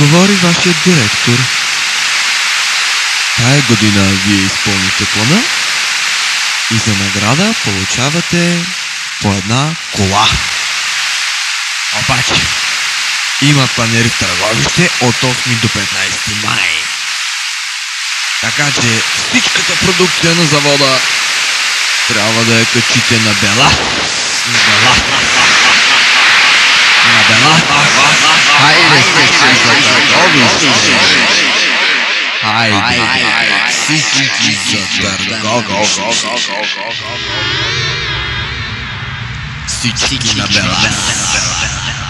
Говори вашият директор. Тая година вие изпълните плана и за награда получавате по една кола. Обаче, има планери в Търговище от 8 до 15 май. Така че всичката продукция на завода трябва да я качите на бела. На бела. На бела. Хайде Сидите на белас.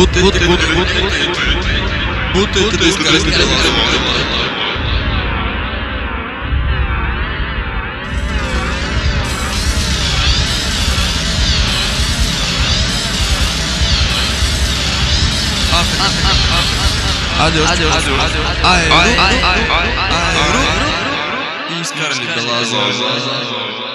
Будто, будто, будто, будто, будто это ты сказала. Адёрт, адёрт, адёрт, айру, айру, айру, и Скарлетт Глазова.